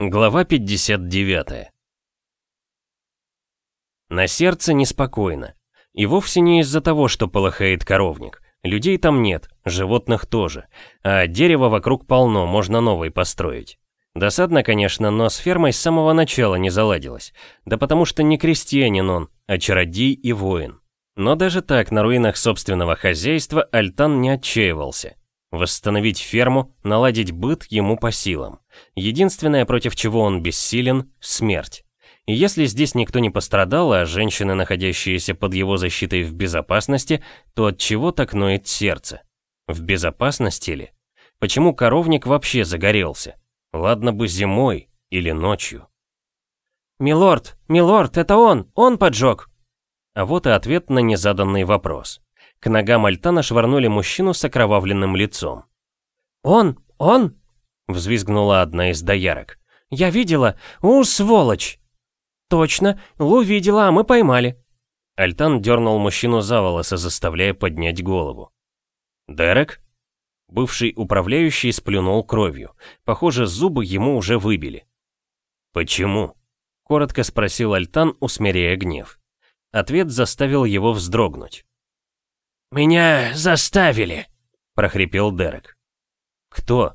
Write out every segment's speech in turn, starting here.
Глава 59 На сердце неспокойно. И вовсе не из-за того, что полыхает коровник. Людей там нет, животных тоже. А дерева вокруг полно, можно новый построить. Досадно, конечно, но с фермой с самого начала не заладилось. Да потому что не крестьянин он, а чародей и воин. Но даже так, на руинах собственного хозяйства Альтан не отчаивался. Восстановить ферму, наладить быт ему по силам. Единственное, против чего он бессилен – смерть. И если здесь никто не пострадал, а женщины, находящиеся под его защитой в безопасности, то от чего так ноет сердце? В безопасности ли? Почему коровник вообще загорелся? Ладно бы зимой или ночью. «Милорд, милорд, это он! Он поджег!» А вот и ответ на незаданный вопрос. К ногам Альтана швырнули мужчину с окровавленным лицом. «Он! Он!» — взвизгнула одна из доярок. «Я видела! У, сволочь!» «Точно! Лу видела, а мы поймали!» Альтан дернул мужчину за волосы, заставляя поднять голову. «Дерек?» Бывший управляющий сплюнул кровью. Похоже, зубы ему уже выбили. «Почему?» — коротко спросил Альтан, усмиряя гнев. Ответ заставил его вздрогнуть. «Меня заставили!» — прохрипел Дерек. «Кто?»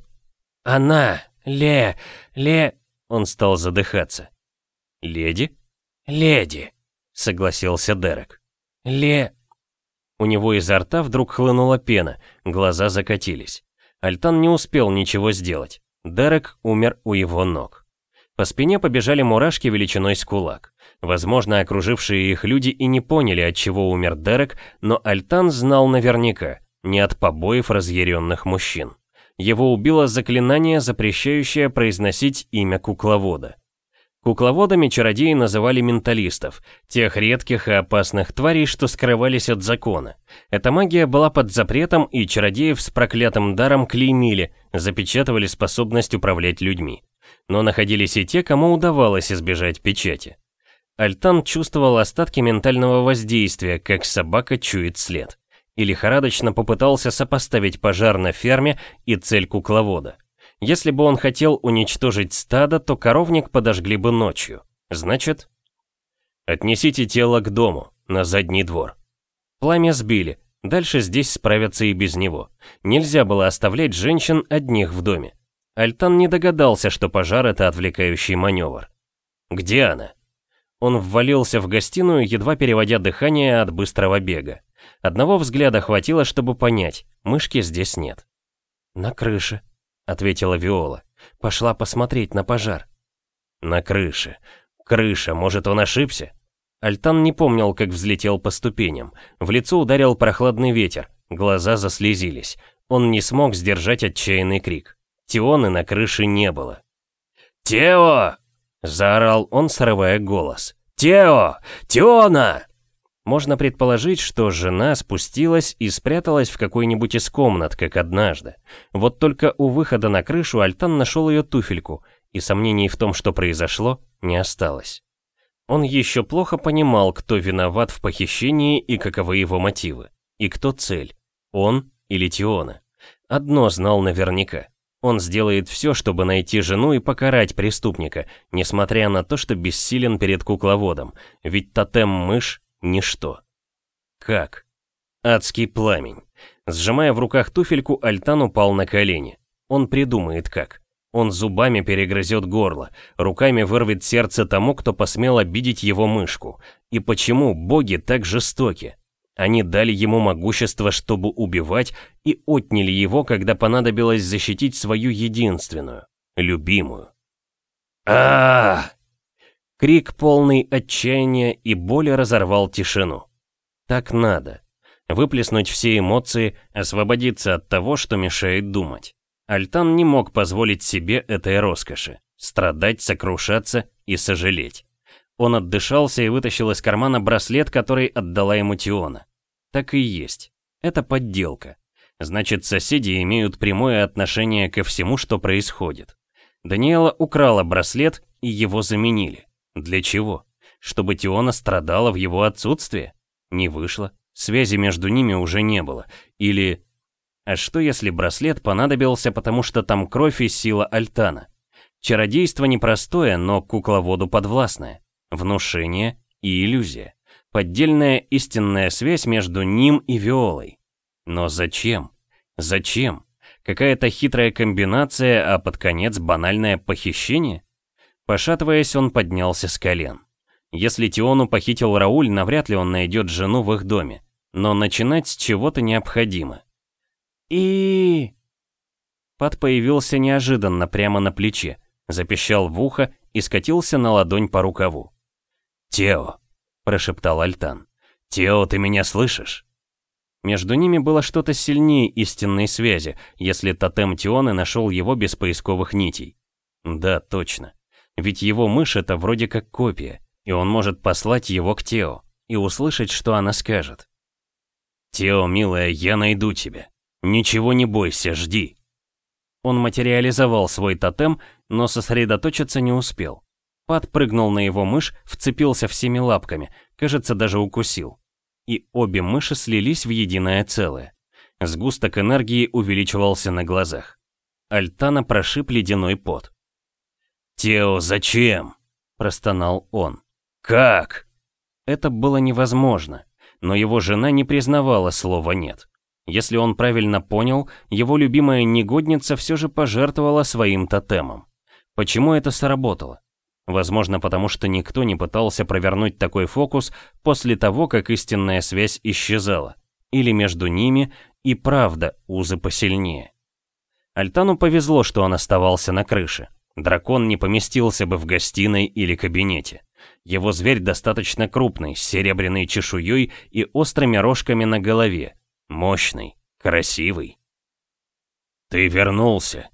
«Она! Ле... Ле...» Он стал задыхаться. «Леди?» «Леди», — согласился Дерек. «Ле...» У него изо рта вдруг хлынула пена, глаза закатились. Альтан не успел ничего сделать. Дерек умер у его ног. По спине побежали мурашки величиной с кулак. Возможно, окружившие их люди и не поняли, от чего умер Дерек, но Альтан знал наверняка, не от побоев разъяренных мужчин. Его убило заклинание, запрещающее произносить имя кукловода. Кукловодами чародеи называли менталистов, тех редких и опасных тварей, что скрывались от закона. Эта магия была под запретом, и чародеев с проклятым даром клеймили, запечатывали способность управлять людьми. Но находились и те, кому удавалось избежать печати. Альтан чувствовал остатки ментального воздействия, как собака чует след. И лихорадочно попытался сопоставить пожар на ферме и цель кукловода. Если бы он хотел уничтожить стадо, то коровник подожгли бы ночью. Значит... Отнесите тело к дому, на задний двор. Пламя сбили, дальше здесь справятся и без него. Нельзя было оставлять женщин одних в доме. Альтан не догадался, что пожар — это отвлекающий маневр. Где она? Он ввалился в гостиную, едва переводя дыхание от быстрого бега. Одного взгляда хватило, чтобы понять, мышки здесь нет. «На крыше», — ответила Виола. «Пошла посмотреть на пожар». «На крыше. Крыша, может, он ошибся?» Альтан не помнил, как взлетел по ступеням. В лицо ударил прохладный ветер, глаза заслезились. Он не смог сдержать отчаянный крик. Тионы на крыше не было. «Тео!» — заорал он, срывая голос. «Тео! Теона!» Можно предположить, что жена спустилась и спряталась в какой-нибудь из комнат, как однажды. Вот только у выхода на крышу Альтан нашел ее туфельку, и сомнений в том, что произошло, не осталось. Он еще плохо понимал, кто виноват в похищении и каковы его мотивы. И кто цель, он или Тиона. Одно знал наверняка. Он сделает все, чтобы найти жену и покарать преступника, несмотря на то, что бессилен перед кукловодом, ведь тотем-мышь Ничто. Как? Адский пламень. Сжимая в руках туфельку, Альтан упал на колени. Он придумает как. Он зубами перегрызет горло, руками вырвет сердце тому, кто посмел обидеть его мышку. И почему боги так жестоки? Они дали ему могущество, чтобы убивать, и отняли его, когда понадобилось защитить свою единственную, любимую. а, -а, -а Крик, полный отчаяния и боли, разорвал тишину. Так надо. Выплеснуть все эмоции, освободиться от того, что мешает думать. Альтан не мог позволить себе этой роскоши. Страдать, сокрушаться и сожалеть. Он отдышался и вытащил из кармана браслет, который отдала ему Тиона. Так и есть. Это подделка. Значит, соседи имеют прямое отношение ко всему, что происходит. Даниэла украла браслет, и его заменили. Для чего? Чтобы Тиона страдала в его отсутствие? Не вышло. Связи между ними уже не было. Или... А что если браслет понадобился, потому что там кровь и сила Альтана? Чародейство непростое, но кукловоду подвластное. Внушение и иллюзия. Поддельная истинная связь между ним и Виолой. Но зачем? Зачем? Какая-то хитрая комбинация, а под конец банальное похищение? Пошатываясь, он поднялся с колен. Если Тиону похитил Рауль, навряд ли он найдет жену в их доме. Но начинать с чего-то необходимо. И... Пат появился неожиданно прямо на плече, запищал в ухо и скатился на ладонь по рукаву. «Тео!» — прошептал Альтан. «Тео, ты меня слышишь?» Между ними было что-то сильнее истинной связи, если тотем Тионы нашел его без поисковых нитей. Да, точно. Ведь его мышь это вроде как копия, и он может послать его к Тео и услышать, что она скажет. «Тео, милая, я найду тебя. Ничего не бойся, жди». Он материализовал свой тотем, но сосредоточиться не успел. Пат прыгнул на его мышь, вцепился всеми лапками, кажется, даже укусил и обе мыши слились в единое целое. Сгусток энергии увеличивался на глазах. Альтана прошиб ледяной пот. «Тео, зачем?» – простонал он. «Как?» Это было невозможно, но его жена не признавала слова «нет». Если он правильно понял, его любимая негодница все же пожертвовала своим тотемом. Почему это сработало? Возможно, потому что никто не пытался провернуть такой фокус после того, как истинная связь исчезала. Или между ними и правда узы посильнее. Альтану повезло, что он оставался на крыше. Дракон не поместился бы в гостиной или кабинете. Его зверь достаточно крупный, с серебряной чешуей и острыми рожками на голове. Мощный, красивый. «Ты вернулся!»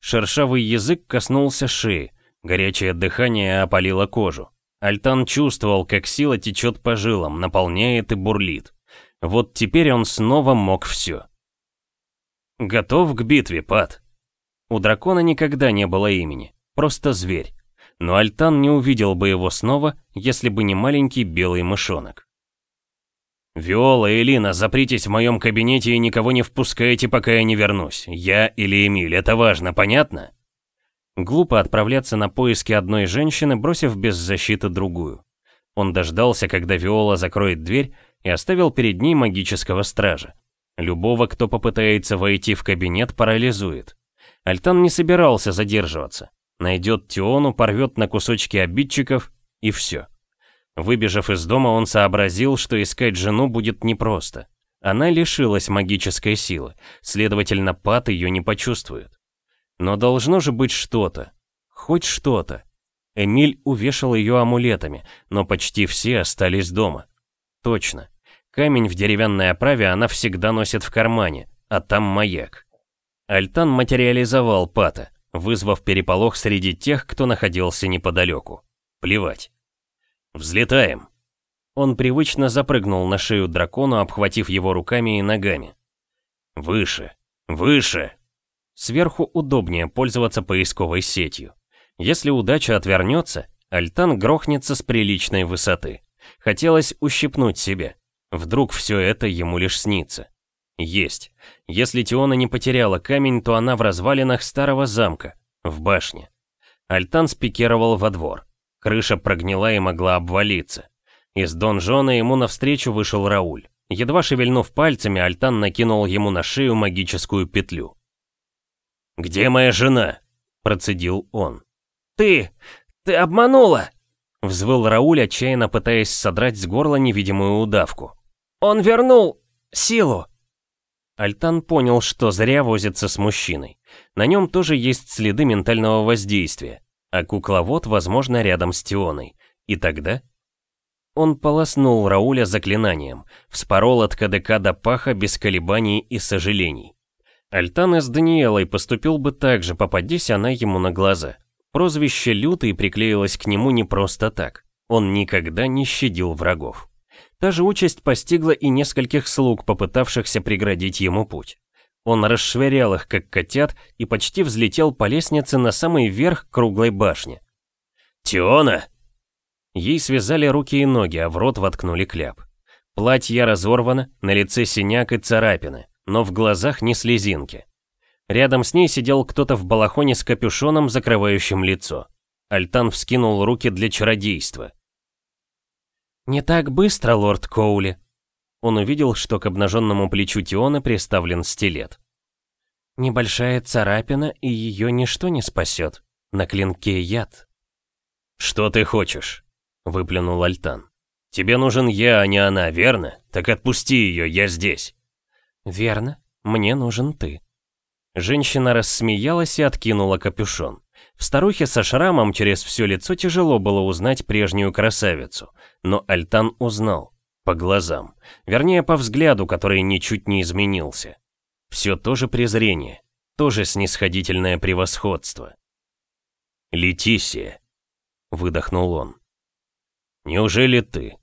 Шершавый язык коснулся шеи, Горячее дыхание опалило кожу. Альтан чувствовал, как сила течет по жилам, наполняет и бурлит. Вот теперь он снова мог все. Готов к битве, Пат. У дракона никогда не было имени, просто зверь. Но Альтан не увидел бы его снова, если бы не маленький белый мышонок. «Виола и Лина, запритесь в моем кабинете и никого не впускайте, пока я не вернусь. Я или Эмиль, это важно, понятно?» Глупо отправляться на поиски одной женщины, бросив без защиты другую. Он дождался, когда Виола закроет дверь, и оставил перед ней магического стража. Любого, кто попытается войти в кабинет, парализует. Альтан не собирался задерживаться. Найдет Тиону, порвет на кусочки обидчиков, и все. Выбежав из дома, он сообразил, что искать жену будет непросто. Она лишилась магической силы, следовательно, Пат ее не почувствует. Но должно же быть что-то. Хоть что-то. Эмиль увешал ее амулетами, но почти все остались дома. Точно. Камень в деревянной оправе она всегда носит в кармане, а там маяк. Альтан материализовал Пата, вызвав переполох среди тех, кто находился неподалеку. Плевать. «Взлетаем!» Он привычно запрыгнул на шею дракону, обхватив его руками и ногами. «Выше! Выше!» Сверху удобнее пользоваться поисковой сетью. Если удача отвернется, Альтан грохнется с приличной высоты. Хотелось ущипнуть себя. Вдруг все это ему лишь снится. Есть. Если Теона не потеряла камень, то она в развалинах старого замка, в башне. Альтан спикировал во двор. Крыша прогнила и могла обвалиться. Из донжона ему навстречу вышел Рауль. Едва шевельнув пальцами, Альтан накинул ему на шею магическую петлю. «Где моя жена?» – процедил он. «Ты! Ты обманула!» – взвыл Рауль, отчаянно пытаясь содрать с горла невидимую удавку. «Он вернул силу!» Альтан понял, что зря возится с мужчиной. На нем тоже есть следы ментального воздействия, а кукловод, возможно, рядом с Тионой. И тогда... Он полоснул Рауля заклинанием, вспорол от КДК до паха без колебаний и сожалений. Альтана с Даниэлой поступил бы так же, попадись она ему на глаза. Прозвище «Лютый» приклеилось к нему не просто так. Он никогда не щадил врагов. Та же участь постигла и нескольких слуг, попытавшихся преградить ему путь. Он расшвырял их, как котят, и почти взлетел по лестнице на самый верх круглой башни. «Тиона!» Ей связали руки и ноги, а в рот воткнули кляп. Платье разорвано, на лице синяк и царапины но в глазах не слезинки. Рядом с ней сидел кто-то в балахоне с капюшоном, закрывающим лицо. Альтан вскинул руки для чародейства. «Не так быстро, лорд Коули». Он увидел, что к обнаженному плечу Тиона приставлен стилет. «Небольшая царапина, и ее ничто не спасет. На клинке яд». «Что ты хочешь?» — выплюнул Альтан. «Тебе нужен я, а не она, верно? Так отпусти ее, я здесь». «Верно. Мне нужен ты». Женщина рассмеялась и откинула капюшон. В старухе со шрамом через все лицо тяжело было узнать прежнюю красавицу, но Альтан узнал. По глазам. Вернее, по взгляду, который ничуть не изменился. Все то же презрение, тоже снисходительное превосходство. «Летисия», — выдохнул он. «Неужели ты?»